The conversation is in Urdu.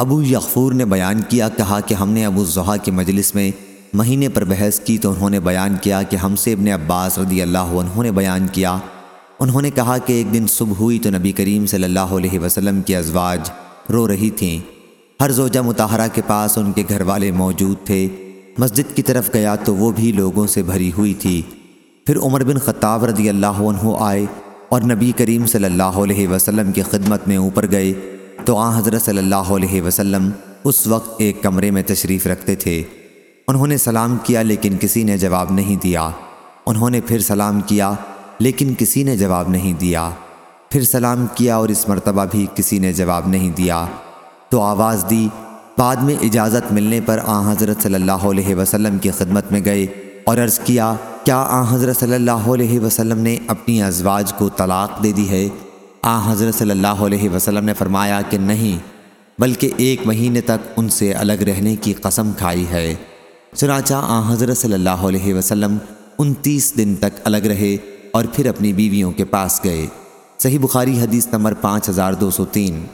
ابو یغفور نے بیان کیا، کہا کہ ہم نے ابو الضحیٰ کی مجلس میں مہینے پر بحث کی تو انہوں نے بیان کیا کہ ہم سے ابن عباس رضی اللہ عنہ نے بیان کیا۔ انہوں نے کہا کہ ایک دن صبح ہوئی تو نبی کریم صلی اللہ علیہ وسلم کی ازواج رو رہی تھیں۔ ہر زوجہ متحرہ کے پاس ان کے گھر والے موجود تھے۔ مسجد کی طرف گیا تو وہ بھی لوگوں سے بھری ہوئی تھی۔ پھر عمر بن خطاب رضی اللہ عنہ آئے اور نبی کریم صلی اللہ علیہ وسلم کی خدمت میں اوپر گئے۔ تو آن حضرت صلی اللہ علیہ وسلم اس وقت ایک کمرے میں تشریف رکھتے تھے۔ انہوں نے سلام کیا لیکن کسی نے جواب نہیں دیا۔ انہوں نے پھر سلام کیا لیکن کسی نے جواب نہیں دیا۔ پھر سلام کیا اور اس مرتبہ بھی کسی نے جواب نہیں دیا۔ تو آواز دی۔ بعد میں اجازت ملنے پر آن حضرت صلی اللہ علیہ وسلم کی خدمت میں گئے اور عرض کیا کیا آن حضرت صلی اللہ علیہ وسلم نے اپنی ازواج کو طلاق دے دی ہے؟ آ، حضرت صلی اللہ علیہ وسلم نے فرمایا کہ نہیں، بلکہ ایک مہینے تک ان سے الگ رہنے کی قسم کھائی ہے۔ چنانچہ آ، حضرت صلی اللہ علیہ وسلم انتیس دن تک الگ رہے اور پھر اپنی بیویوں کے پاس گئے۔ صحیح بخاری حدیث نمبر پانچ ہزار دو سو تین۔